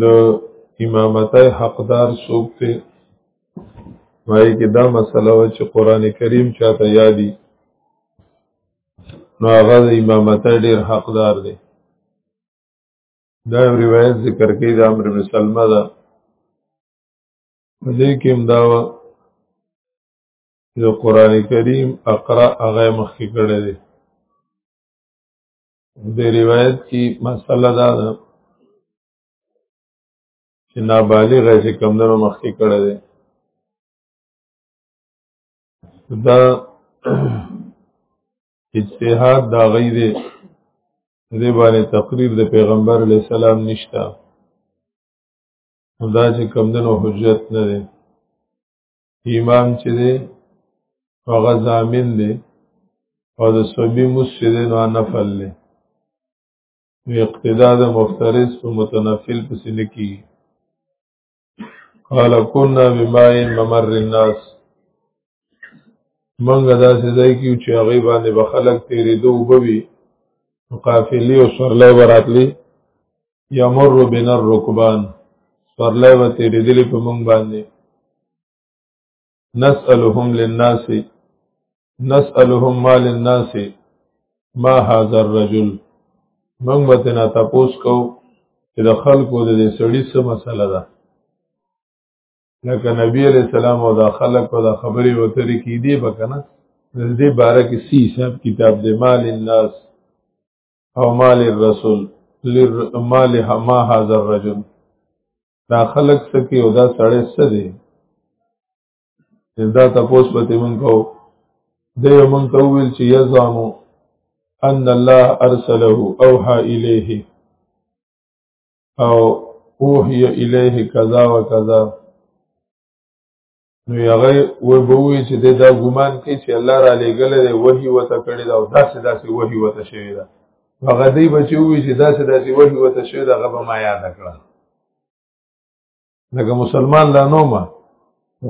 د امامتای حقدار څوک دی وایي کې دا مسله و چې قران کریم چاته یادي نو هغه د امامتای ډیر حقدار دی دا روایت ذکر کوي د امر مسلمه ده دې کې هم دا و چې قران کریم اقرا هغه مخکې کړی دی د روایت کې مسله دا ده چې نابالغ چې کمندونو مخکې کړه ده دا اجتهاد دا غي دي دې باندې تقریر د پیغمبر علی السلام نشتا دا چې کمندونو حجت نه ده امام چې دی هغه ضامن دی او د صبي مسجد نو نفل دی نو اقتدا د مفترض په متنفل پسې نه کیږي قال كنا بماء ممر الناس منګه دا سزای کیو چې هغه باندې به خلک تیرې دوه بوي قافلې او سرلې براتلې یمر بنا الرکبان سورلای و تیریدلی په مونږ باندې نسألهم للناس نسألهم ما للناس ما هذا الرجل مونږ به تینا تپوس کو چې د خلکو د دې سړي څه مسله ده لکه نبی علیہ السلام او دا خلک په دا خبرې وتري کې دی بکنه د دې باره کې سی حساب کتاب د مال الناس او مال الرسول لر مال ما هذا الرجل دا خلق سکی او دا سړی څه دی دا تاسو په دې مونږ کو دی مونږ ته ویل چې یزامو ان الله ارسله اوحى الیه او اوحي الیه کذا وکذا نو هغه و به وی چې دا ګمان کوي چې الله را لېګل دی وਹੀ وته کړی دا او داسې داسې وਹੀ وته شوی دا هغه دی بچي وی چې داسې داسې وਹੀ وته شوی دا غو ما یاد کړه لکه مسلمان لا نو ما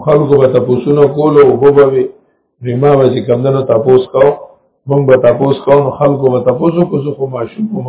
خلکو به تاسو کول او به به ریما به چې کمندونو تاسو کو مونږ به تاسو کو نو خلکو به تاسو کو زه خو ماشوم کوم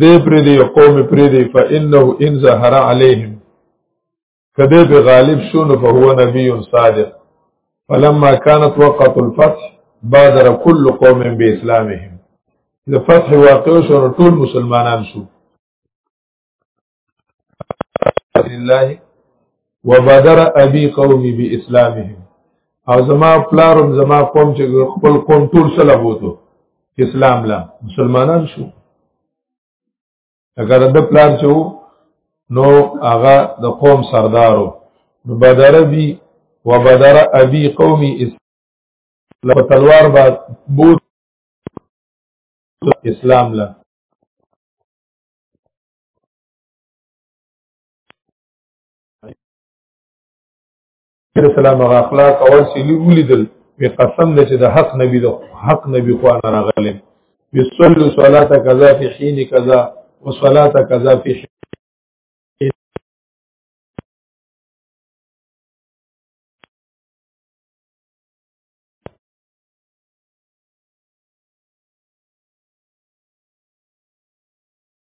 دې پر دې قوم پر دې فانه ان ظهر عليهم کده به غالب شو نو فهو نبي صادق فلما كانت وقت الفتح بادر كل قوم باسلامهم د فتح واقع شو ټول مسلمانان شو لله وبدر ابي قومي باسلامهم او زما پلارم زما قوم چې خپل قوم ټول سره بوتو اسلام لا مسلمانان شو اگر د پلار چې نو هغه د قوم سردارو نو بدر بي وبدر ابي قومي اسلام تلوار با بوت اسلام لا اسلام هغه اخلاق او سلی ولیدل په قسم د چې د حق نبی د حق نبی خو نه راغلی یصلی صلاه کذا فی حین کذا وصلاه کذا فی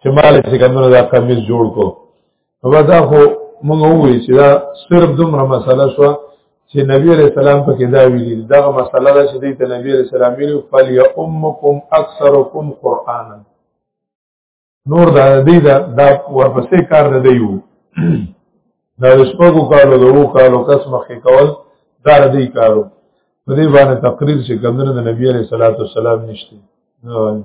چې مالک څنګه نو دا کمیس جوړ کو نو دا خو موږ وې چې دا صرف دومره مسله شو چې نبی عليه السلام په کې دا ویلي دا مسله ده چې د نبی عليه السلام ویلي فل یا امکم اکثرکم قرانا نور دا دې دا, دا ورپسې کار نه دی وو دا شپږو کالو د وو کالو کس مخې کول دا دې کارو په دې باندې تقریر چې ګمنه د نبی عليه الصلاه والسلام نشته نه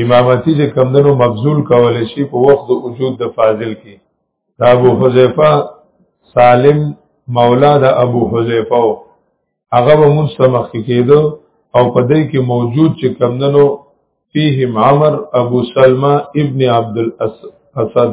امامتی چې کمدنو مبذول کول شي په وخت د وجود د فاضل کې دا ابو حذیفه سالم مولا د ابو حذیفه هغه به مستمخ کېدو او په دې کې موجود چې کمدنو فیهم عمر ابو سلمہ ابن عبد الاسد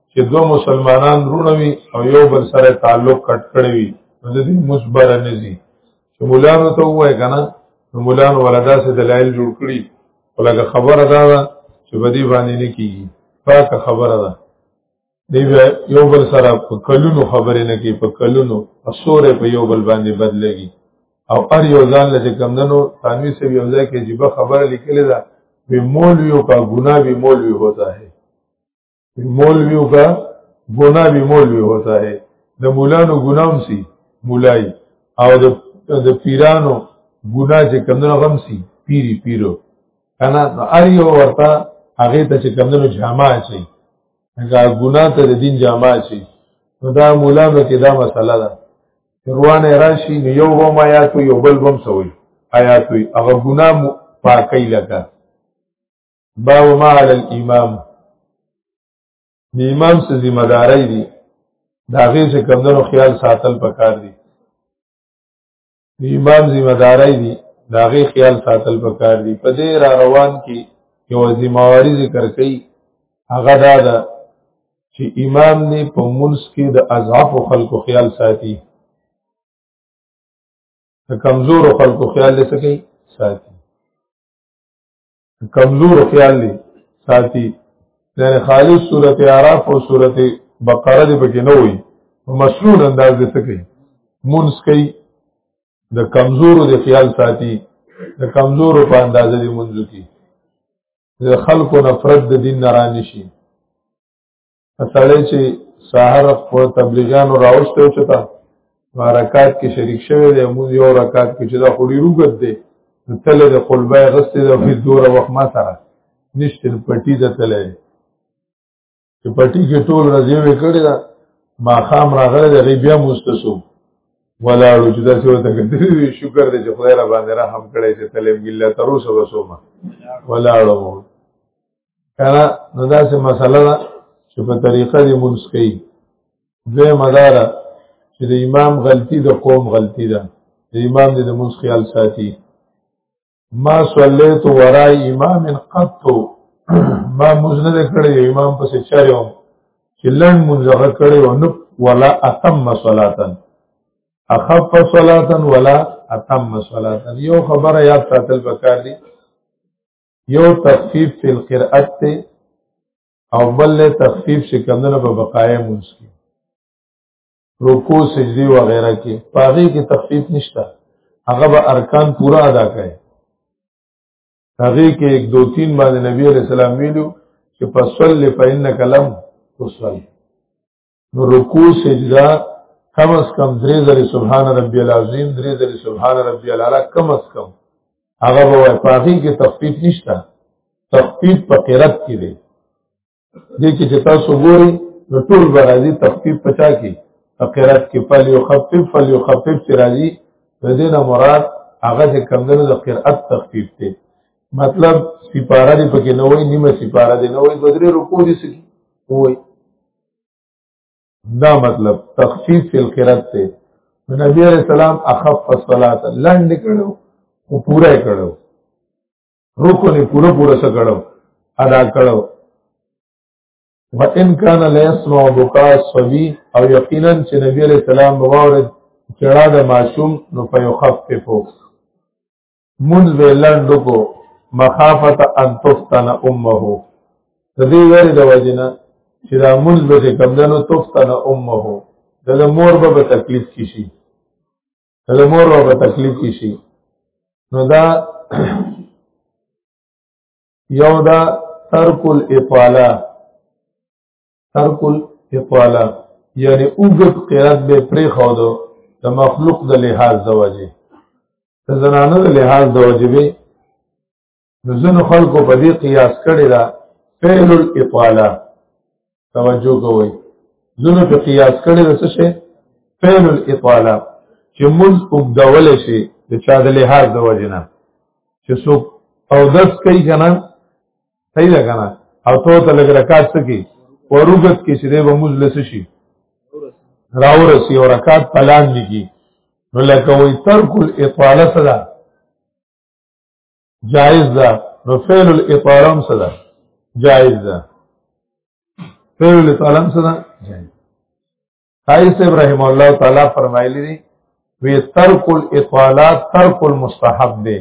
چې دوه مسلمانان رونه وي او یو بل سره تعلق کټ کړی وي نو د دې مجبر نه زی چې مولانو ته وای کنه نو مولانو ولدا سه دلایل جوړ کړی ولګه خبره دا ده چې بدی باندې نه کیږي پاکه خبره ده دی یو بل سره په کلونو خبرې نه کی په کلونو اسوره په یو بل باندې بدلېږي او ار یو ځان له کمندنو تنوی سه یو ځای کې جيبه خبره لیکلې ده به مولویو کا ګناه به مولوی ہوتا ہے مولویو کا ګنا به مولوی ہوتا ہے د مولانو ګنام سی مولای او د د پیرانو ګنا چې کمنو غم سی پیری پیرو کنه ار یو ورته هغه ته چې کمنو جامع شي هغه ګنا ته د دین جامع شي نو دا مولانو کې دا مسله ده روانه راشي نو یو وم آیات یو بل وم سوي آیات هغه ګنا پاکي لکه باو ما علی الامام د امام څه ذمہ داري دي دا غي څه کمندونو خیال ساتل پکار دي د امام ذمہ داري دي دا غي خیال ساتل پکار دي په دې را روان کې یو ذمہ واری ذکر کړي هغه دا ده چې امام نه په منځ کې د اضعاف خلکو خیال ساتي د کمزور خلکو خیال لسکی ساتي کمزور خیال دی ساتي یعنی خالص صورت اعراف او صورت بقره دې پکې نه وي په مسنون انداز دې سکي مونږ کوي د کمزورو د خیال ساتي د کمزورو په اندازه دې مونږ کوي د خلکو نفرت د دین نه رانشي سړی چې سحر خو تبلیغیانو راوسته او چتا حرکات کې شریک شوی دی موږ یو رکعت کې چې دا خوري روغت دی تل د قلبه غسته د فی دوره وخت ما سره نشته پټی د تل چې پټی کې ټول راځي وې کړی دا ما خام راغله د غیبیا مستسو ولا رجدا سو ته کتلی شکر دې چې خدای را باندې رحم کړی چې تلم ګله تر اوسه وسوم ولا رمو کله نو دا سه مسله ده چې په طریقه دې مونږ کوي دوی مدار چې د امام غلطي د قوم غلطي ده د امام دې د مونږ خیال ساتي ما صلیت ورای امام قط ما مونږ نه کړی امام پسې چاره وم چې لن مونږ هغه کړی و نو ولا اتم صلاتن اخف صلاتن ولا اتم صلاتن یو خبره یاد ساتل پکار دي یو تخفیف فی القرأت ته او بل له تخفیف چې کمنه په بقایه مونږ کې رکوع سجدي و غیره کې پاغي کې تخفیف نشته هغه به ارکان پورا ادا کړي هغه کې 1 2 3 باندې نبی علیہ السلام ویلو چې فصل فإنک لم تصل نو رکوع سجده کم از کم درې ځلې سبحان ربي العظیم درې ځلې سبحان ربي الاعلى کم از کم هغه به وای پاغي کې تخفیف نشته تخفیف په قرات کې دی دې کې چې تاسو ګوري نو ټول به راځي تخفیف پچا کې په قرات کې فل یخفف فل یخفف چې راځي د دې نه مراد هغه چې کمندونو د قرات تخفیف دی مطلب سپاره دې پکې نه وای نیمه سپاره دې نه وای دوه درې رکوع دي سکی وای دا مطلب تخفیف فی القرات ته نبی علیہ السلام اخف الصلاه لند کړو او پورا کړو رکو نه پورا پورا څه کړو ادا کړو وان کان لا يسمع بكاء الصبي او یقینا چې نبی علیہ السلام باور چړه د معصوم نو فیخففو مونږ به لندو کو مخافت ان تفتن امه د دې ویل د وجنه چې دا مونږ به کوم دنو تفتن امه د مور به تکلیف کی شي د مور به تکلیف کی شي نو دا یو دا ترک الاطاله ترکل اطوالا یعنی اوګد قرات به پرې خو دو د مخلوق د لحاظ د وجه د زنانه د لحاظ د وجه به ځن خلکو په دې قیاس کړی دا فعل الاطاله توجه کوئ ځن په قیاس کړی دا څه شي فعل الاطاله چې مز وګدول شي د چا د لحاظ د وجه نه چې څوک او دس کوي کنه صحیح ده کنه او تو ته لګ رکعات سکی ورغت کې چې دی به مجلس شي راورسی او رکعات پلان لګي نو لکه وي ترک الاطاله صدا جائز ده نو فعل الاطاله هم صدا جائز ده فعل الاطاله هم صدا جائز قایص ابراهیم الله تعالی فرمایلی دی وی ترک الاطاله ترک المستحب دی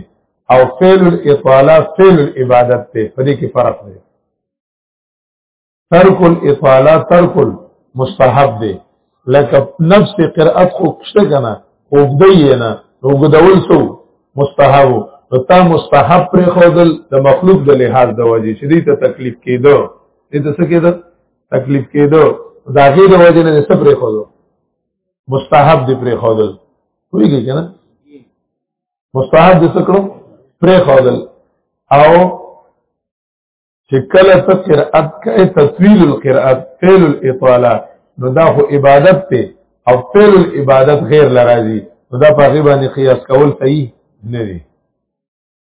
او فعل الاطاله فعل العبادت دی په دې کې فرق دی ترک الاطاله ترک المستحب دی لکه نفس قرأت خو کشته کنه وګدی نه وګدول سو مستحب نو تا مستحب پر خودل د مخلوق د لحاظ د وجې چې دې ته تکلیف کېدو دې ته څه کېدو تکلیف کېدو دا غي د وجه نه څه پرې خو مستحب دی پرې خو دل ویږي کنه مستحب دې څه کړو پرې خو دل او چې کله ته قرأت کوي تطویل القرأت فعل الاطاله نو دا خو عبادت ته او فعل العبادت غیر لراځي نو دا په غیبه نه قیاس کول صحیح نه دی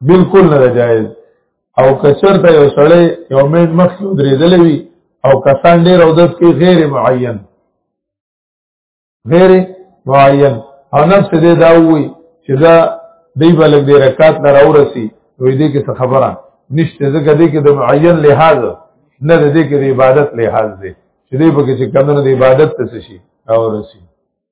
بالکل نه جایز او کچرته یو سړی یو مین مخ کې درېدلې وي او کسان ډېر او داس کې غیر معین غیر معین او نفس دې دا وي چې دا دی بلک دې رکعات نه راورسي وې دې کې څه خبره نشته ځکه دې کې د معین لحاظ نه دې کې د عبادت لحاظ دی چې دې په کې چې کمنه د عبادت ته شي راورسي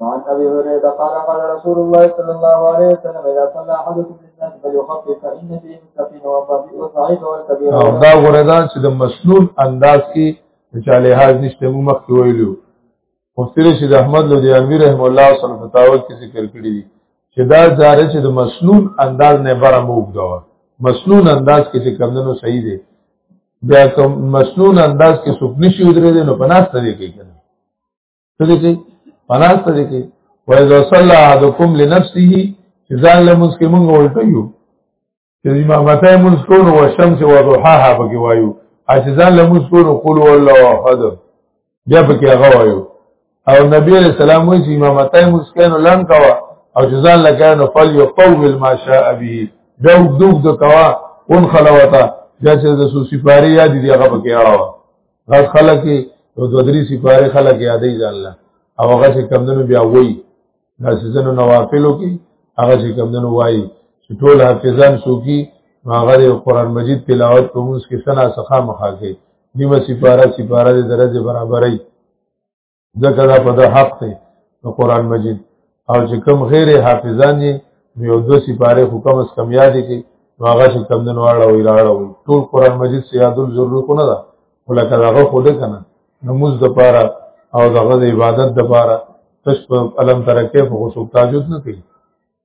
وعن ابي هريره قال قال رسول الله صلى الله عليه وسلم اذا صلى احدكم للناس فليخفف فان به مستقيم وفضيء صحيح والكبير دا وردا چې د مسنون انداز کې چې له حاضر نشته مو مخ ویلو مفتی رشید احمد لودی امیر رحم الله صلی الله فتاوی کې ذکر کړی دي چې دا جاره چې د مسنون انداز نه بره موږ دا مسنون انداز کې چې کمندونو صحیح دی بیا کوم مسنون انداز کې سوک نشي ودرې نو پناست دی کې کنه څه دي کې پناست دي کې وای ذو صلی احدکم لنفسه چې ځان له مسکه مونږ ولټو یو چې امامته مونږ کولو او شمس او ضحاها پکې وایو چې ځان له مونږ کولو قول الله احد بیا پکې هغه وایو او نبی علیہ السلام وایي چې امامته مونږ کینو لن کوا او چې ځان له کینو فل یطول ما شاء به دوغ دوغ د کوا اون خلوتا بیا چې د سوسیفاری یاد دی هغه پکې اړه غټ خلک یو دوه درې سپاره خلک یادې ځان الله او هغه چې کمندونو بیا وای دا سيزن نوافلو کې هغه چې کمندونو وای چې ټول حافظان سوکي هغه د قران مجید تلاوت کوم اس کې سنا سخا مخاکې نیمه سپاره سپاره د درجه برابرۍ ځکه دا په د حق دی د قران مجید او چې کوم غیر حافظان دي یو دو سپاره خو کم اس کم یاد کی نو هغه چې کم دن واړه وی راړه وی ټول قران مجید سیاد الضرور کو نه ده ولکه هغه خود کنه نموز د پاره او دغه د عبادت د پاره تش په علم ترکه په غوسو تاجود نه کوي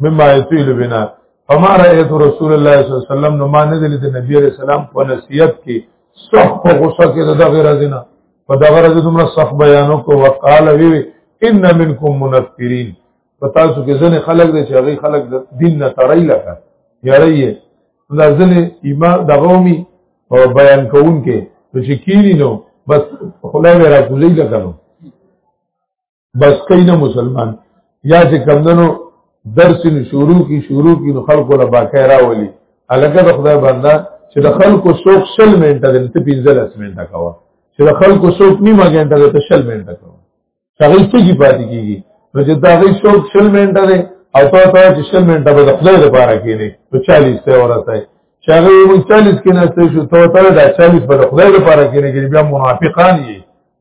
مما يطيل بنا فما رايت رسول الله صلی الله علیه وسلم نو ما نه دي د نبی عليه السلام په نصیحت کې صح په غوسه کې د غیر ازنه په دغه ورځ دومره صح بیانو کو وقال وی ان منکم منفرین پتا سو کې ځنه خلق دي چې هغه خلق د دین نه تړای لکه یاري دا ځنه ایمان دغومي او بیان کوونکې چې کیری نو بس خدای ورا کولی لګنو بس کین مسلمان یا چې کمندنو درس نو شروع کی شروع کی نو خلکو له باکه راولي الګه د خدای بندا چې د خلکو سوق شل منټه د ته پینځل اسمنټه کاوه چې د خلکو سوق نیمه غنټه د ته شل منټه کاوه هغه څه کی پاتې کیږي نو چې دا غي سوق شل منټه ده او تا ته چې شل منټه به د خدای لپاره کینې نو 40 ته ورته چې هغه یو 40 کې نه شو ته ته دا 40 په خدای لپاره کینې بیا منافقان یې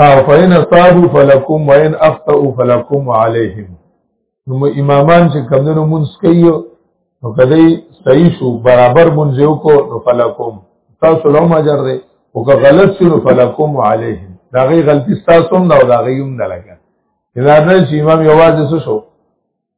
ها فین صابو فلکم وین افتو فلکم علیهم نو امامان چې کمندونو مونږ کوي نو کله صحیح شو برابر مونږ یو کو نو فلکم تاسو لو ماجر دی او که غلط شو نو فلکم علیهم دا غي غلطی تاسو هم نه او دا غي هم نه لګا دا نه چې امام یوازې څه شو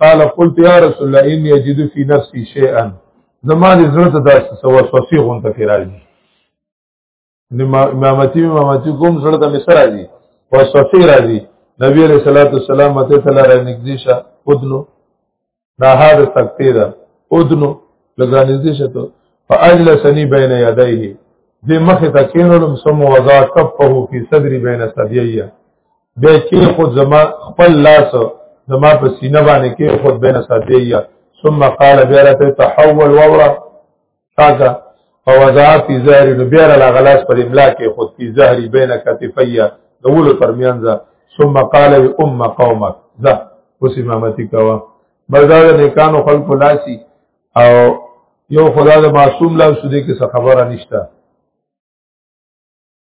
قال قلت يا رسول الله اني اجد في نفسي شيئا زما دې زړه ته داسې څه وسوسې غونډه کې راځي امامتي امامتي کوم زړه ته مې سره راځي وسوسې راځي نبی عليه الصلاه والسلام ته تعالی را نږدې شه ودنو دا هر سکتې ده ودنو لګا نږدې شه ته فاجلسني بين يديه دې مخه ته کېنولم سم وضع کفه في صدري بين صدييه به کې خود زما خپل لاس زما په سینه باندې کې خود بین صدیه ثم قال بیرته تحول وورا شاګه فوضع فی زهر نو بیر لا غلاس پر املا کې خود فی زهر بین کتفیه دول ترمیانځ ثم قال ام قومک ذا اوس امامتی کوا بردار نیکانو خلق لاسی او یو خدا د معصوم لا سودی کې خبره نشته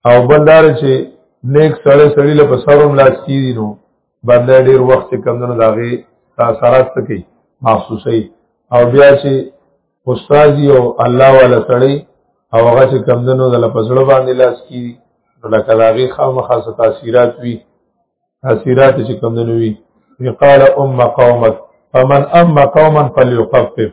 او بلدار چې نیک سړی سړی له بسرم لاس کیږي نو باندې ډیر وخت کم نه لاغي تاثیرات کوي محسوسي او بیا چې استاد او الله والا سړی او هغه چې کم نه د لپسړو باندې لاس کیږي نو لکه لاغي خامخا تاثیرات وي تاثیرات چې کم نه وي قال ام قومت فمن ام قوما فليخفف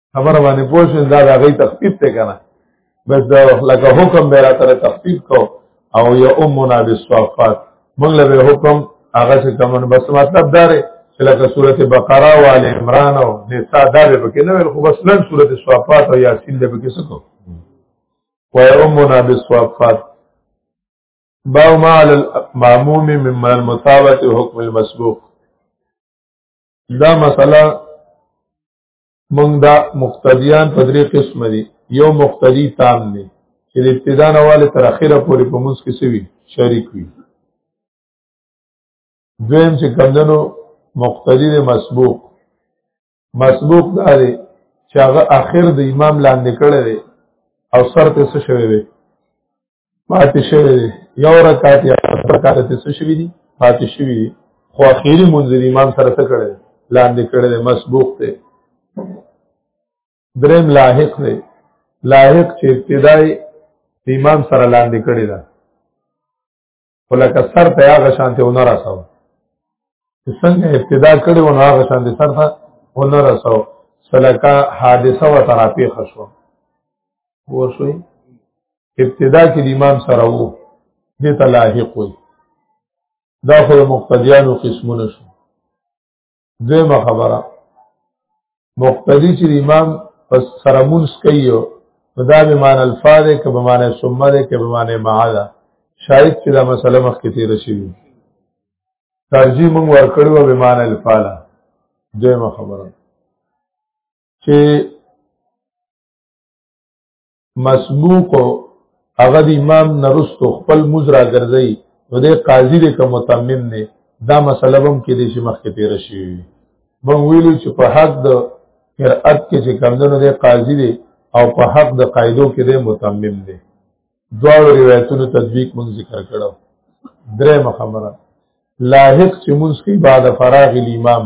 خبره باندې پوښتنه دا د غي تخفیف ته کنه بس دا لکه حکم به را تر تخفیف کو او یا امنا بالصفات موږ له حکم هغه څه کوم بس مطلب دا دی چې لکه سورته بقره او ال عمران او نساء دا به کې نه خو بس لن سورته صفات او یاسین دې به کې څه کو و یا امنا بالصفات باو ما علی المعموم ممن متابعه حکم المسبوق دا مسله مونږ دا مقتدیان په درې قسم دي یو مقتدی تام دی چې د ابتدا نه والي تر اخره پورې په موږ کې سوي شریک وي دویم چې کمدنو مقتدی دی مسبوق مسبوق دا دی چې هغه اخر د امام لاندې کړی دی او سر ته څه شوی دی پاتې شوی دی یو رکعت یا رکعت ته څه شوی دی پاتې شوی دی خو اخیری منځري امام سره څه کړی لاندې کړی دی مسبوق دی دریم لاحق دی لاحق چې ابتدای امام سره لاندې کړی دی ولکه سر ته هغه شانته ونه رساو څنګه ابتدا کړي ونه هغه شانته سر ته ونه رساو سلکه حادثه و تراپی خشو ورشوي ابتدا کې د امام سره وو دې ته لاحق وي دا خو مقتدیانو قسمونه شو دویمه خبره مقتدی چې امام پس سره مونږ کوي نو دا به مان الفاظ کې به مان ثم ده کې به مان معاده شاید چې دا مسله مخ کې تیر شي ترجیح مونږ ورکړو به مان الفاظ دویمه خبره چې مسبوق هغه د امام نرستو خپل مزرا ګرځي نو د قاضي د کوم متمم نه دا مسله هم کې دي چې مخکې تیر شي مونږ ویلو چې په حق د قرأت کې چې کمندونو د قاضي دی او په حق د قاعدو کې د متمم دی دواړو روایتونو تطبیق مونږ ذکر کړو درې خبره لاحق چې مونږ کې بعد فراغ الامام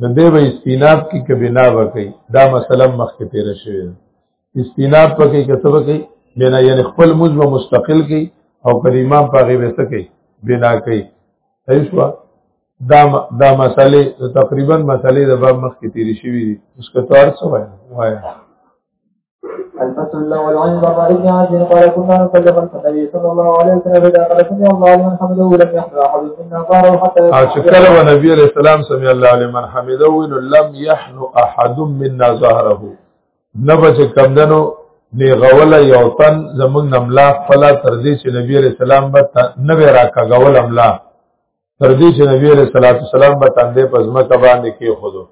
نو دی به استیناب کی که بنا به کوي دا مثلا مخکې تېره شوې ده استیناب پکې که څه به کوي بنا یعنی خپل موز به مستقل کوي او که امام په هغې به څه کوي بنا کوي صحیح شوه دا دا مسئله تقریبا مسئله د باب مخ کې تیری شوې دي اوس که تور څه وایي وایي الفصل الاول عن بابا ابن عازم قال كنا نكلم النبي صلى الله عليه وسلم اذا قال سمع الله لمن حمده ولم يحمد احد منا قال حتى او چې کله و نبی عليه السلام سمع الله لمن حمده وینو لم يحن احد منا ظهره نبه چې کمدنو نیغول یو تن زمونږ نملا فلا تر دې چې نبی عليه السلام به نبه راکاګول املا تر دې چې نبی عليه الصلاه والسلام به تندې په ځمکه باندې کې خودو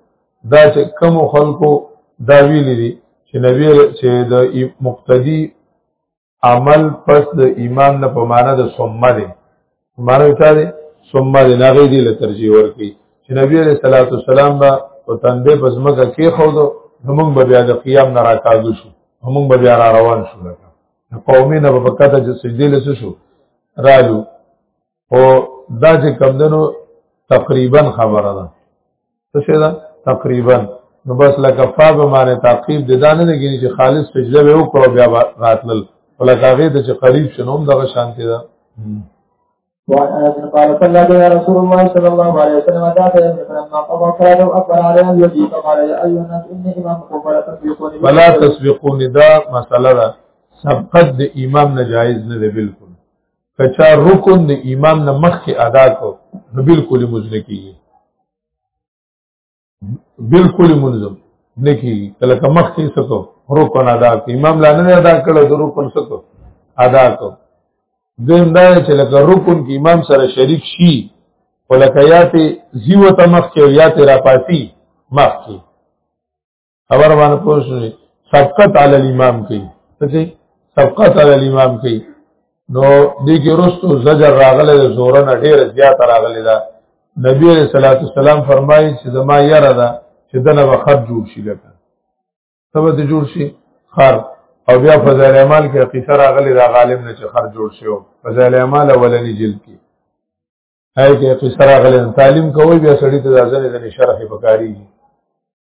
دا چې کم خلکو دا ویلي دي چې نبی چې د مقتدی عمل پس د ایمان نه په معنا د ثم دی معنا وتا دی ثم دی نه غي دی له ترجیح ورکی چې نبی عليه الصلاه والسلام به په تندې په ځمکه کې خودو موږ به بیا د قیام نه راکاږو شو موږ به بیا را روان شو لکه قومي نه په کته چې سجدي لسه شو رالو او دا چې کم دنو تقریبا خبره ده څه شي ده تقریبا نو بس لکه فاب معنی تعقیب د دانه نه کېږي چې خالص سجده به وکړو بیا راتلل ولکه هغه ته چې قریب شنوم دغه شانتی ده وعن انس قال صلى بنا رسول الله صلى الله عليه وسلم ذات يوم فلما قضى صلاته اكبر على يده فقال يا ايها الناس اني امامكم فلا تسبقوني فلا تسبقوني دا مساله ده سبقت د امام نجایز نه ده بالکل کچا رکن د امام نه مخ کې ادا کو نو بالکل مزنه کیږي بالکل منظم نکی کله کمخ کې سکو رکن ادا کو امام لا نه ادا کړو د رکن سکو ادا کو دیم دا چې لکه رکن کې امام سره شریک شي ولکه یاته زیو تمخ کې یاته را پاتی مخ کې خبر باندې پوه شئ سبقت علی الامام کوي څه سبقت علی الامام کوي نو دې کې رستو زجر راغله د زورن ډېر زیات راغله دا نبی علیہ الصلوۃ والسلام فرمایي چې زما یره ده چې دنه وخت جوړ شي لکه سبا ته جوړ شي خر او بیا فضائل اعمال کې قصه راغلی دا غالب نه چې خر جوړ شي فضائل اعمال اولنی جلد کې هاي کې قصه راغلی تعلیم کوي بیا سړی ته ځنه ځنه شرح پکاري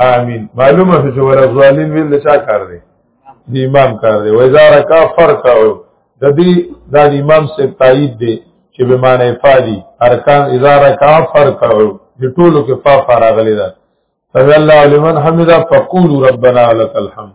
امين معلومه شو چې ولا ظالم ویل چا کار دی د امام کار دی وایزا رکا فرق او د دې د امام سے تایید دی چې به معنی فادي ارکان اذا رکا فرق او د ټولو کې فا فراغلی ده فضل الله لمن حمدا فقولوا ربنا لك الحمد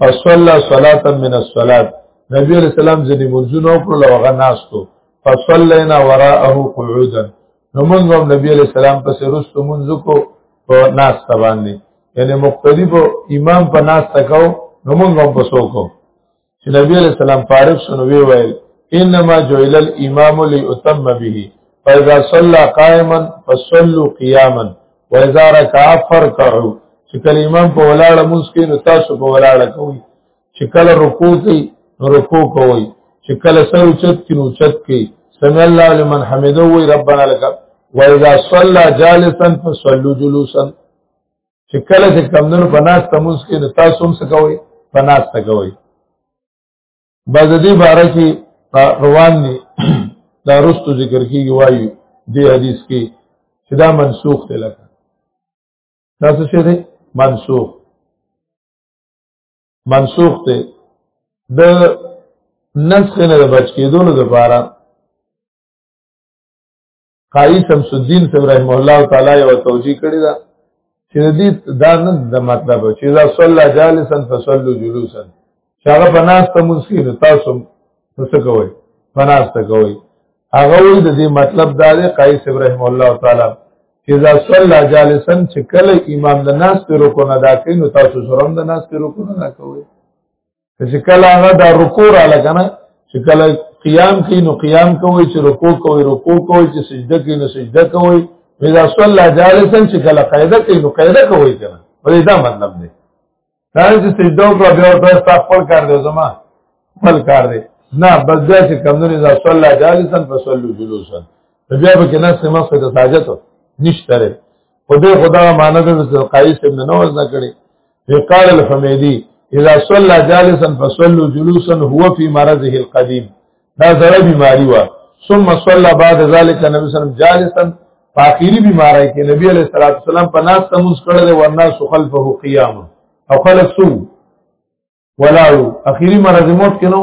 فصلى صلاة من الصلاة نبی علیہ السلام ځنی منځونه وکړل او هغه ناستو فصلینا وراءه قعودا نو موږ هم نبی علیہ السلام پسې رستو منځ کو په ناسته باندې یعنی مقتدی په امام په ناسته کو نو موږ هم پسو کو چې نبی علیہ السلام فارغ شنو وی ویل انما جعل الامام ليتم به فاذا صلى قائما فصلوا قياما و اذا رکع فرکعو چې کله امام په ولاړه مونږ کې نو تاسو په ولاړه کوئ چې کله رکوع کوي نو رکوع کوئ چې کله سر اوچت کې نو اوچت کې سمع الله لمن حمده وي ربنا لك و اذا صلى جالسا فصلوا جلوسا چې کله چې کمندونو په ناس تموس کې نو تاسو هم څه کوئ په ناس ته کوئ بعد دې باره کې روان دي دا رستو ذکر کیږي وایي دې حدیث کې چې دا منسوخ دی لکه دا څه شی دی منسوخ منسوخ دی د نسخ نه بچ کېدو لپاره قاضي شمس الدين ابراهيم الله تعالی او توجيه کړی دا چې دې دا نه د مطلب چې دا صلی جالسا فصلوا جلوسا شاغه پناست مسکین تاسو څه کوي پناست کوي هغه وی د دې مطلب دا دی قیس ابراهیم الله تعالی چې دا صلی جالسا چې کله امام د ناس پر کو نه دا کوي نو تاسو سره هم د ناس پر کو نه دا کوي چې کله هغه د رکوع را لګنه چې کله قیام کوي نو قیام کوي چې رکوع کوي رکوع کوي چې سجده کوي نو سجده کوي اذا صلى جالسا چې کله قاعده کوي نو قاعده کوي کنه ولې دا مطلب دی دا چې سجده او بیا ورته خپل کار دی زما خپل کار دی نه بس دا چې کمونه اذا صلى جالسا فصلوا جلوسا بیا به کنه سمه څه د ساجت نشته خدای خدا مانده د قایص ابن نوز نه کړي وقال الحميدي اذا صلى جالسا فصلوا جلوسا هو في مرضه القديم دا زړه بیماری و ثم صلى بعد ذلك نبی صلی الله علیه وسلم جالسا فاخری بیماری کې نبی علیہ الصلوۃ والسلام په ناس تموس کړل او الناس خلفه قیام او خلق سو ولاو اخیری مرض موت کې نو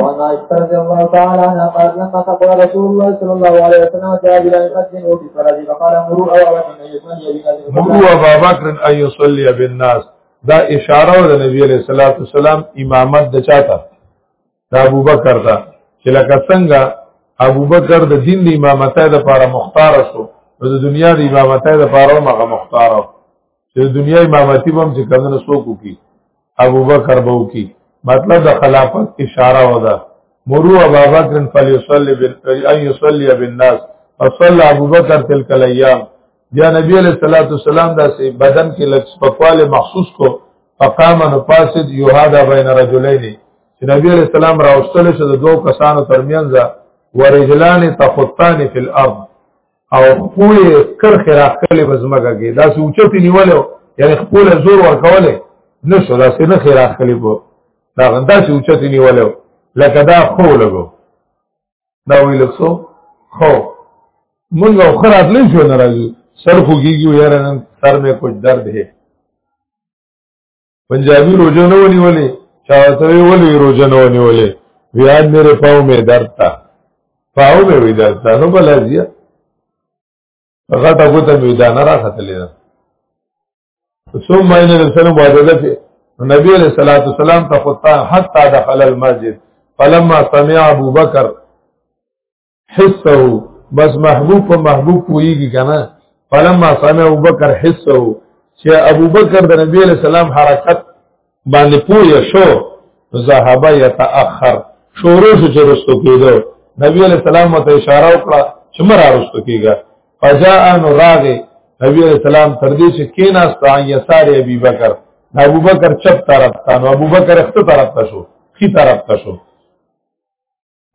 وعن عائشة رضي الله تعالى عنها قالت لما تقرأ رسول الله صلى الله عليه وسلم جاء بلا يؤذن وفي صلاته فقال مروا أبا بكر أن يصلي بالناس مروا أبا بكر أن يصلي بالناس دا اشاره د نبی علیہ الصلوۃ والسلام امامت د چاته د ابوبکر ته چې لکه څنګه ابوبکر د دین د امامتۍ لپاره مختار شو نو د دنیا د امامتۍ لپاره هغه مختار شو چې دنیا امامتی به هم چې کمونه څوک وکړي ابو بکر به وکړي مطلب د خلافت اشاره وده مرو ابا بکر فلیصلی بن ان یصلی بالناس فصلى ابو بکر تلک الايام بیا نبی علیہ الصلوۃ والسلام دا سي بدن کې لږ سپکواله محسوس کو فقام نو پاسد یوهادا بین رجلین چې نبی علیہ السلام راوستل شو د دوه کسانو ترمنځ ورجلان تخطان فی الارض او خپل کرخه راخلې بزمګه کې دا سوچت نیولو یعنی خپل زور ورکوله نشو دا سې نه خیر اخلي په دا غندا چې اوچت نیولو لکه دا خو لګو دا ویل څو خو مونږ او خرات لې شو ناراضي سر خوږیږي یاره نن سر مې کوئی درد ہے پنجابي روزه نه ونیولې چاته ولې روزه نه ونیولې بیا میرے پاو می درد تا پاو می وی درد تا نو بل ازیا غټه غوته می دا نه راختلې ده ثم ان رسول معجزه فی نبی علیہ الصلوۃ والسلام تخطا حتا دخل المسجد فلما سمع ابو بکر حسه بس محبوب په محبوب پويږي کنه فلما سمع ابو بکر حسه چې ابو بکر د نبی له سلام حرکت باندې پوي شو ذهب يتاخر شورو شو چې رستو کېدو نبی له سلام ته اشاره وکړه چې مرا رستو کېږي فجاء ان راغه نبی له سلام تر دې چې کیناست یسار ابي بکر ابو بکر چپ طرف ته نو ابو بکر خپل طرف ته شو خي طرف ته شو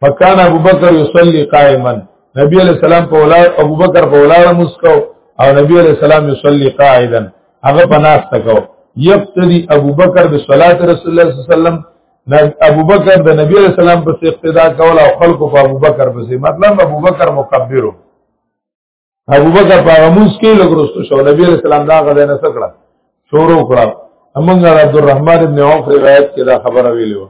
فکان ابو بکر یصلی قائما نبی علیہ السلام په ولاړ ابو بکر په ولاړ مسکو او نبی علیہ السلام یصلی قاعدا هغه پناس تکو یقتدی ابو بکر بصلاه رسول الله صلی الله علیه وسلم ابو بکر د نبی علیہ السلام په اقتدا کول او خلکو په ابو بکر پسې مطلب ابو بکر مکبرو ابو بکر په غموس کې لګرستو شو نبی علیہ السلام دا غځه نه سکړه شروع کړه امنګ عبدالرحمن ابن عوف روایت کې دا خبره ویلو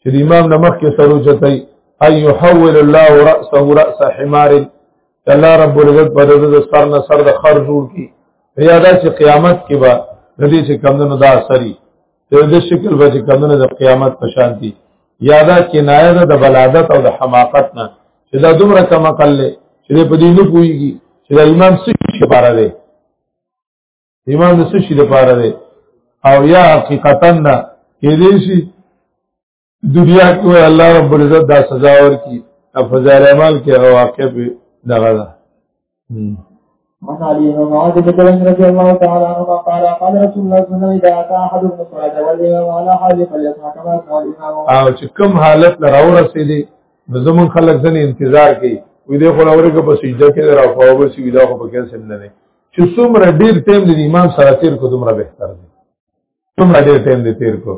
چې د امام نه مخکې سره چتای اي يحول الله راسه راس حمار الله رب العزت په دې سر نه سر د خر جوړ کی یا دا چې قیامت کې به د دې چې کمندونو دا اثرې د دې شکل به چې کمندونو د قیامت په شان دي یا دا کنایه ده د بلادت او د حماقت نه چې دا دومره کم عقل لري چې په دې نه پويږي چې د امام سکی لپاره دی ایمان د څه شي لپاره دی او یا حقیقتا نه کې دې شي دنیا کې وای الله رب العزت دا سزا ورکي او فضائل اعمال کې او واقع به دغه ده من علي بن معاذ بن جبل رضي الله تعالى عنه قال قال رسول الله صلى الله عليه وسلم اذا اتى احد من الصلاه والامام على حال فليسمع كما يسمع الامام او چې کوم حالت لرا ورسېدي زمون خلک ځنې انتظار کوي وې دې خو لوري کې په سجده کې راځو او بس ویدا خو په کې سم نه چې څومره ډیر ټیم د امام سره تیر کو دومره بهتر دی څومره ډیر ټیم دې تیر کو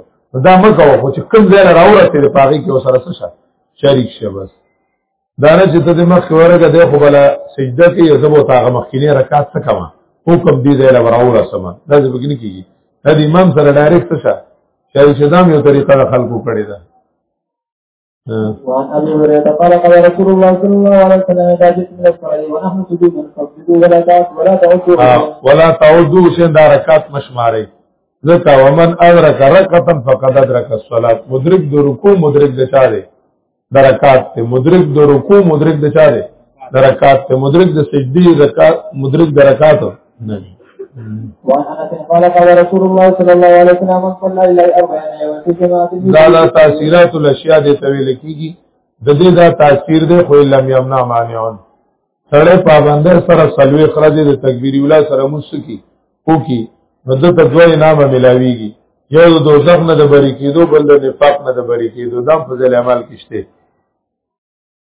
دا مکه خو چې کوم ځای راورته د پاغي کې وسره څه شه شریک شه بس دا نه چې ته د مخ ورګه د خو بل سجده کې یو زبو تاغه مخکینه رکعت څه کما حکم دې ځای راوره سما دا ځکه کې نه کیږي دا د امام سره ډایرکټ شه شریک شدام یو طریقه خلکو کړی ده وعن ابي هريره قال قال رسول الله صلى الله عليه وسلم اذا جئتم الى الصلاه ونحن سجود فاسجدوا ولا تعودوا ولا تعودوا ولا تعودوا شين دا رکعات مشماري ذکا ومن ادرک رکعتا فقد ادرک الصلاه مدرک د رکوع مدرک د چا دی درکات ته مدرک د رکوع مدرک د چا دی درکات ته مدرک د سجدي زکات مدرک درکات وعن انس قال قال رسول الله صلى الله عليه وسلم من صلى الى اربعين يوم في جماعه دا لا تاثیرات الاشیاء دې تویل کیږي د دې دا تاثیر دې خو لم یمنع مانعون سره پابندر سره سلوي خرج د تکبیر اوله سره مسکی او کی مدد دوه نامه ملاویږي یو د دوزخ نه د بری کېدو بل د نفاق نه د بری کېدو دام فضل عمل کشته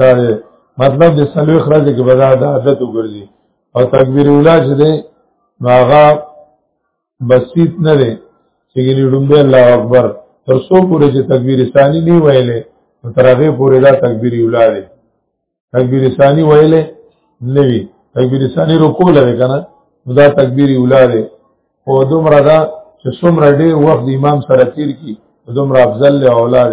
دا دی مطلب د سلوي خرج کې بدا د عادت وګرځي او تکبیر اولا چې دی هغه بسیط نه دی چې ګلی ډومبه الله اکبر تر څو پورې چې تکبیر ثانی نه ویلې تر هغه پورې دا تکبیر اولا دی تکبیر ثانی ویلې نه وی تکبیر ثانی رکوع لري کنه دا تکبیر اولا دی او دومره دا چې څومره ډیر وخت امام سره تیر کی دومره افضل له اولاد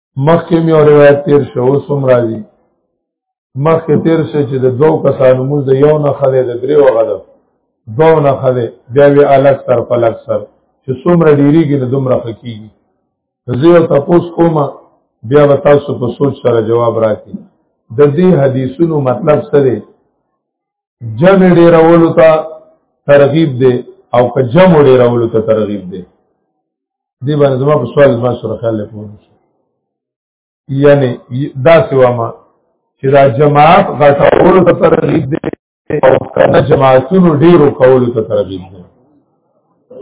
مخکې مې او روایت تیر شو اوس هم راځي مخکې تیر شو چې د دوو کسانو موږ د یو نه خلې د درې وغله دوو نه خلې بیا وی الګ سر په لګ سر چې څومره ډیریږي نو دومره خکېږي زه یو تاسو کوم بیا به تاسو په سوچ سره جواب راکړي د دې حدیثونو مطلب څه دی جمع ډیرولو ته ترغیب دی او که جمع ډیرولو ته ترغیب دی دې باندې زما په سوال زما سره خیال لپاره ونه شو یعنی دا سوا ما چې دا جماعت غټولو ته ترغیب دی او کنه جماعتونو ډیرو کولو ته ترغیب دی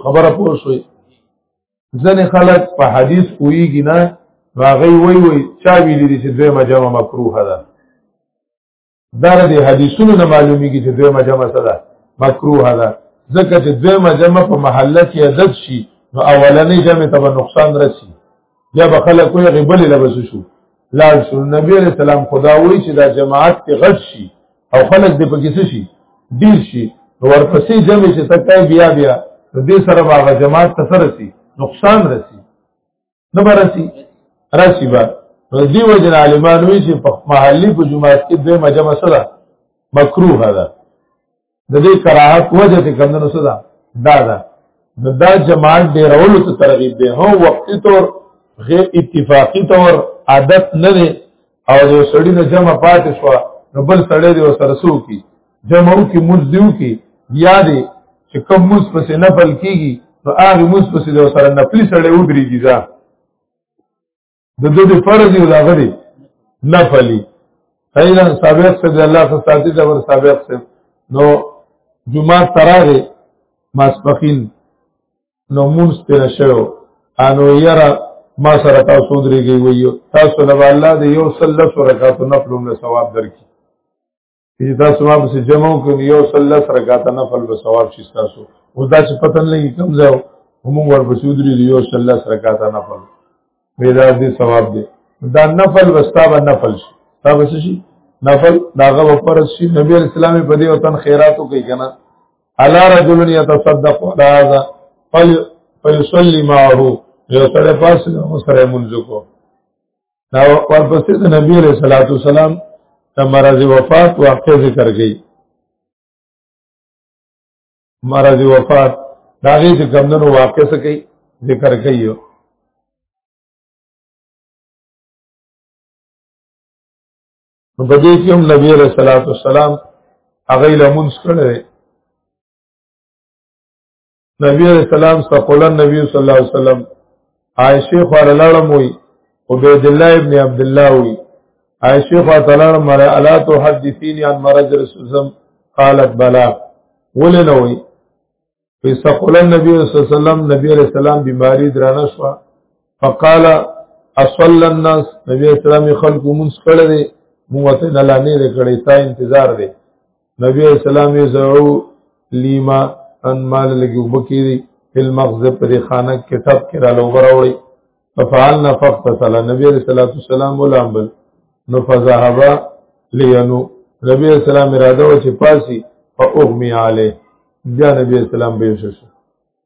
خبره پوه شوي ځنې خلک په حدیث کویږي نه هغه وی وی چا ویلي چې دویمه جمع مکروه ده دا د حدیثونو نه معلومیږي چې دویمه جمع څه ده مکروه ده ځکه چې دویمه جمع په محله کې عدد شي نو اولنې جمع ته به نقصان رسی یا به خلک کوی غبلې لبس شو لاړ شو نبی علیہ السلام خدا وی چې دا جماعت کې غټ شي او خلک دې پکې څه شي ډیر شي نو ورپسې جمع چې تکای بیا بیا نو دې سره هغه جماعت ته سره سي نقصان رسی نه برسي راسي با نو دی وجه عالمان وی چې په محلي په جمعات کې دوه مجمع سره مکروه ده د دې کراهت وجه ته کمندونو سره دا ده نو دا جماعت ډیرولو ته ترغیب دی هو وقتی طور غیر اتفاقی طور عادت نه دی او یو سړی نه جمع پاتې شو نو بل سړی دی سره سو کی جمع او کی موز دیو کی بیا دی چې کوم موز پسې نفل کیږي نو هغه موز پسې دی سره نفلی سړی ودریږي ځا د دې د فرض یو لاغلی نفلی اینا سابق سے دی الله صلی ساتي دا ور سابق سے نو جمعه تراغه ماسپخین نو مونږ تیر شوو انو یرا ما سره تاسو درېږي ویو تاسو له الله دې یو صلی الله رکعات نفل له ثواب درکې چې تاسو ما به جمع کوم یو صلی الله رکعات نفل به ثواب شي تاسو اوس دا چې پتن لګي کم ځای هم ورپسې درېږي یو صلی الله رکعات نفل پیدا دي ثواب دي دا نفل واستابه نفل شي دا بس شي نفل داغه وپر شي نبی اسلام په دې وطن خیراتو کوي کنه الا رجل يتصدق على هذا فل فيصلي معه یو سره پاس نو سره منځ کو دا ورپسې د نبی عليه الصلاه والسلام د مرض وفات واقع ذکر کړي مرض وفات دا غي چې کمندونو واقع څه کوي ذکر کوي نو په دې کې هم نبی عليه الصلاه والسلام هغه لمونځ کړی نبی عليه السلام صلی الله علیه وسلم عائشه خو لړم وي عبد الله ابن عبد الله وي عائشه خو تعالی مر الا تحدثيني عن مرض رسول قالت بلا ولنه وي فسقل النبي صلى الله عليه وسلم نبي عليه السلام بيماري درانه شو فقال اصلى الناس نبي اسلامي خلق منس کړه دي مو ته نه لانه کړي تا انتظار دي نبی اسلام یې زعو لیما ان مال لګي وبکی دی فل مغز پر خانه کتاب کې را لوبر وړي ففعلنا فاغتسل نبی صلی الله علیه وسلم ولامبل نو فذهب لینو نبی اسلام اراده و چې پاسی فاغمی علی بیا نبی اسلام به شو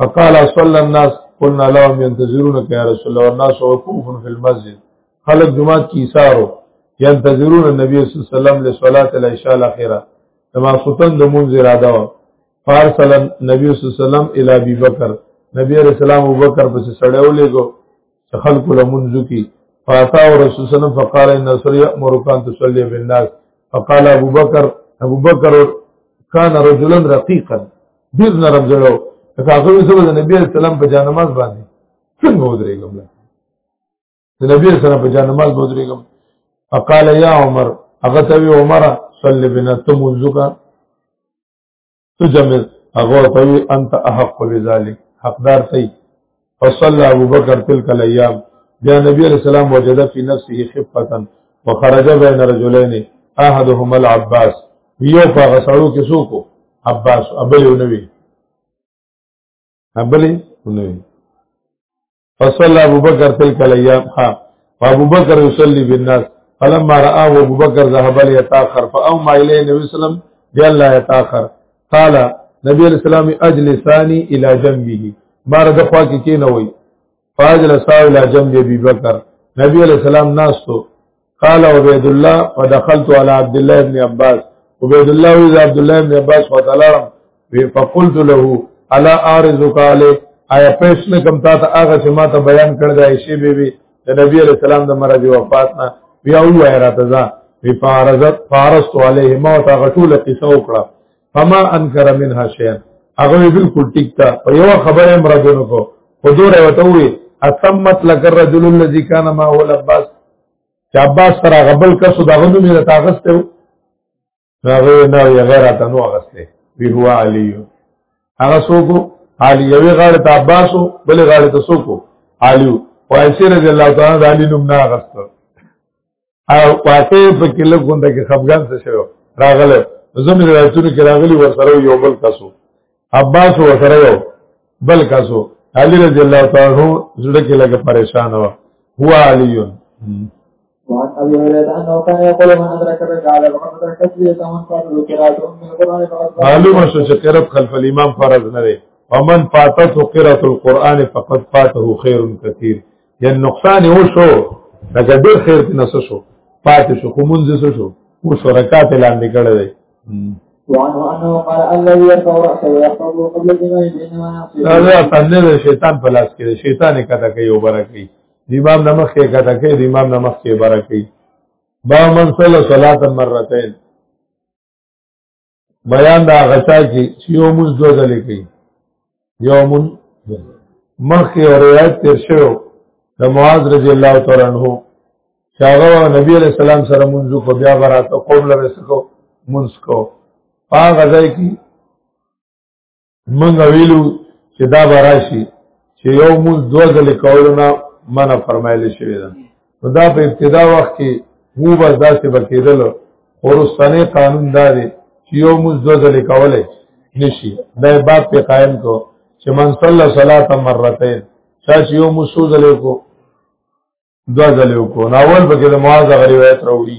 فقال صلى الناس قلنا لهم ينتظرونك يا رسول الله والناس وقوف في المسجد خلق جماعت کی سارو ينتظرون النبي صلى الله عليه وسلم لصلاه العشاء الاخره تما سوتن د مونږ را دا فارسل النبي صلى الله عليه وسلم الى ابي بکر نبی رسول الله ابو بکر پس سړیو لګو چې خلق له منځ کې فاتا او رسول صلی الله فقال ان رسول یامر کان تصلی بالناس فقال ابو بکر ابو بکر کان رجلا رقیقا ډیر نرم زړه هغه سره د نبی اسلام په جانماز باندې څنګه ودرېګم د نبی سره په جانماز ودرېګم فقال یا عمر هغه ته عمر صلی بنا تم وزکا تجمل هغه ته وی انت احق بذلک حقدار تی فصلى ابو بکر تلك الايام بیا نبی علیہ السلام وجد فی نفسه خفتا وخرج بین رجلین احدهما العباس یو په غسړو کې سوکو عباس ابل نوی ابل نوی فصلى ابو بکر تلك الايام ها ابو بکر يصلي بالناس فلما راى ابو بکر ذهب ليتاخر فاوما اليه النبي صلى الله عليه وسلم بيان لا يتاخر قال نبی علیہ السلام اجلسانی الى جنبه بار د خوا کې کینوي فاجلسا الى جنب ابي بکر نبی علیہ السلام ناستو قال عبد الله فدخلت على عبد الله بن عباس عبد الله بن عبد الله بن عباس وتعالم فقلت له الا ارزق عليك آیا پېښ نه کم تا ته هغه چې ما ته بیان کړ دا شی به وي د نبی عليه السلام د مرض وفات نه بیا وایره تزا فارزت فارست عليه ما ته غټوله قصه وکړه فما انکر منها شیئا هغه بالکل ټیک تا په یو خبره مرادونه کو خو دوره وته وي اسمت لک الرجل الذي كان ما هو العباس چې عباس سره غبل کسو دا غنو مې راته غسته هغه نه یې غیر ته نو غسته وی هو علی هغه سوکو علی یوې غاړه ته عباسو بلې غاړه ته سوکو علی او ایسر رضی الله تعالی علی نوم نه غسته او پاتې په کې له غونډه کې خپګان څه شو راغله زموږ روایتونو کې راغلي ورسره یو بل تاسو عباس ورسره یو بل کاسو علی رضی الله تعالی عنہ زړه کې لګ پریشان و هو علی وعن ابي هريره انه كان يقول من ادرك الرجال فقد ادرك السيده ومن فات القراءه من القران فقد معلومه شو چې قرات خلف الامام فرض نه دی ومن فاتته قراءه القران فقد فاته خير كثير یعنی نقصان یې وشو لکه ډېر خیر کې نس شو پاتې شو خو مونږ څه شو او شرکات لاندې کړی دی وعنه انه قال الذي يرفع راسه ويخطب قبل الامام بينما نقصه دا څنګه شیطان په لاس کې شیطان یې کته کوي او برکې د امام نمخ کې کته کوي د امام نمخ کې برکې با من صلی صلاه مرتين بیان دا غچا چې یو مونږ دوه ځلې کوي یو مونږ مخکې او روایت تیر شوی د معاذ رضی الله تعالی عنہ شاغه نبی علیہ السلام سره مونږ کو بیا براته قوم لره سکو مونږ کو هغه ځای کې موږ ویلو چې دا به راشي چې یو مونږ دوه ځلې کولو نه منع فرمایلی شوې ده نو دا په ابتدا وخت کې مو به داسې به کېدل خو وروستنی قانون دا دی چې یو مونږ دوه ځلې کولی نشي دا یې باب پې قایم کو چې من صلی صلات مرتين چا چې یو مونږ څو ځلې وکړو دوه ځلې وکړو نو اول به کې د معاذ روایت راوړي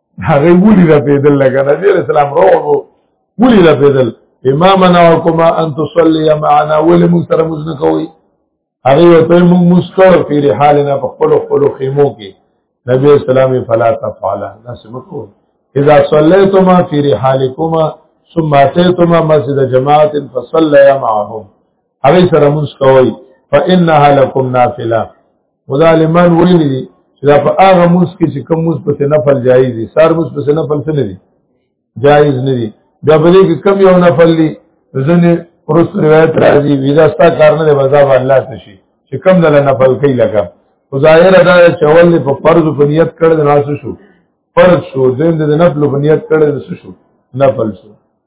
هغه ولي را پیدل لګا نبی علیہ السلام روغ ولي را پیدل امام ناکما ان تصلي معنا ولي موږ سره موږ نه کوي هغه ته موږ مستور په حالنا په خپل خپل خیمو کې نبی اسلامي فلا تفعل ناس مکو اذا صليتما في رحالكما ثم اتيتما مسجد جماعه فصليا معهم هغه سره موږ کوي فانها لكم نافله خدا لمن ویل دي چې دا په هغه موس کې چې کوم موس په نفل جایز دي سار موس په نفل څه نه دي جایز نه دي دا په دې کې کم یو نفل دي ځنه پرست روایت راځي ویدا ستا کار نه دی مذهب الله ته شي چې کم دل نفل کوي لکه ظاهر دا چول په فرض په نیت کړه د ناسو شو فرض شو زم د نفل په نیت کړه د شو نفل شو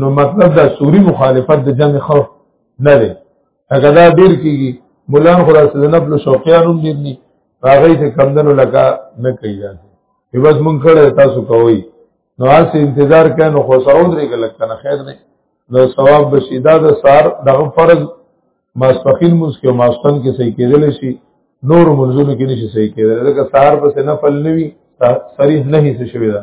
نو مطلب دا سوري مخالفت د جمع خوف نه دی هغه دا ډیر کیږي مولان خدا سره نبل شوقیان هم ډیر دي هغه ته کمندنو لکه نه کوي راځي په بس مونږ کړه تاسو کوی نو اس انتظار کینو خو سعود ری کله کنه خیر نه نو ثواب بشیدا د سار دغه فرض ماسپخین موس کې ماسپن کې صحیح کېدل شي نور منځونو کې نشي صحیح کېدل لکه سار په نفل نوي صریح نه هي څه شوی دا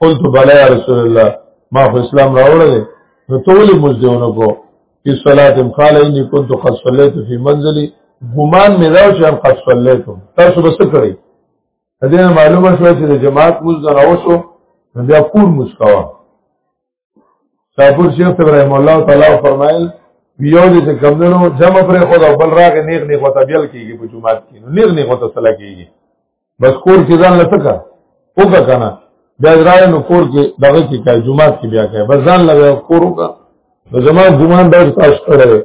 قلت بلا یا رسول الله ما خو اسلام راوړل نو ټول مزدونه کو په صلات قال اني كنت قد صليت في منزلي ګمان مې راو چې هم قد صليت تاسو بس کړی دې معلومه شوه چې د جماعت مزد راوښو بیا کور مسکوا شاپور شیخ ابراهیم الله تعالی فرمایل یو دې چې کمندونو جمع پر خو دا بل راغې نیغ نیغ وته بیل کیږي په جمعات کې نو نیغ نیغ وته سلا کیږي بس کور کې ځان لټکا وګه کنه بیا راځي نو کور کې دغه کې کای جمعات کې بیا کای بس ځان لګا کور وګه نو زما ګمان به تاسو کړی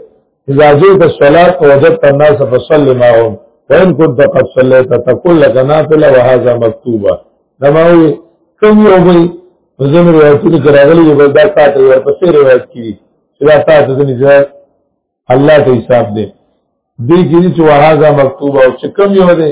اذا جئت الصلاه وجدت الناس فصلي معهم وان كنت قد صليت تقول لك نافله وهذا مكتوبه نماوي کوم یو وي زم روایتونه کراغلي یو بل دا تاسو یو پسې روایت کړي چې دا تاسو د نجات الله ته حساب دی دې کې چې وهذا مکتوبه او چې کوم یو دی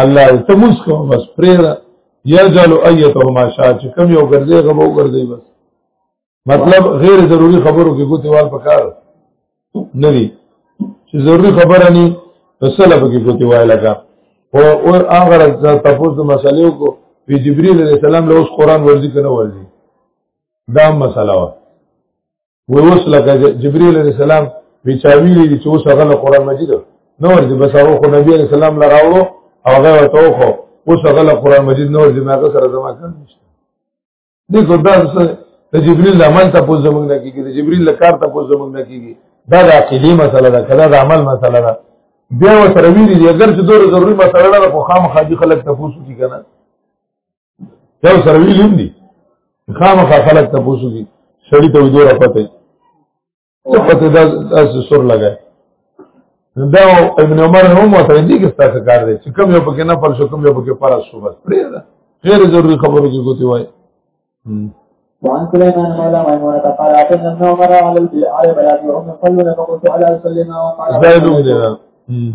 الله ته موږ کوم بس پرې یجلو ایته ما شاء چې کم یو ګرځي غبو ګرځي بس مطلب غیر ضروری خبرو کې ګوتې وال پکار نه دي چې ضروری خبره نه فسله پکې ګوتې وای لگا او او هغه د تاسو مسلې کو په جبرئیل علیہ السلام له اوس قران ورځي کنه ورځي دا مسله وه وی اوس لکه جبرئیل علیہ السلام وی چاوی دی چې اوس هغه قرآن مجید نو ورځي بس هغه خو نبی علیہ السلام لراوړو هغه وته خو اوس هغه قرآن مجید نو ورځي هغه سره زما کار نشته دې کو دا سره د جبرئیل عمل ته پوز زمنګ نه کیږي د جبرئیل کار ته پوز زمنګ نه کیږي دا د عقیدې مسله ده کله د عمل مسله ده بیا وسره ویلي اگر چې دوه ضروري مسله ده خو خامخا دي خلک تفوسو کی کنه یو سره ویلیم دي خامخا خلک ته پوسو دي سړی ته ودوره پته ته پته دا تاسو سر لګای دا ابن عمر هم وته دي کې ستاسو کار دی چې کوم یو پکې نه پل شو کوم یو پکې فرض شو بس پرې دا غیر ضروري خبرو کې کوتي وای وعن سليمان مولى ميمونة قال أتينا ابن عمر على البلاد وهم يصلون فقلت على سليمان وقال زيد بن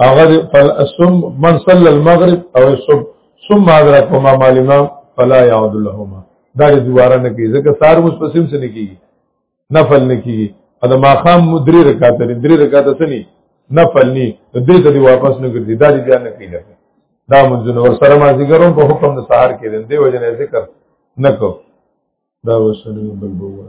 هغه فلسم من صلى المغرب او الصبح ثم ادرك ما معلومه فلا يعود لهما دا دوباره نه کیږي ځکه سار مستسم څه نه کیږي نفل نه کیږي دا ماقام درې رکعات لري درې رکعات څه نه نفل نه دې ته دی واپس نه ګرځي دا دې بیا نه کیږي دا منځونه ور سره ما ذکرون په حکم د سحر کې دي دی وجنه ذکر نکو دا وسره بل بوه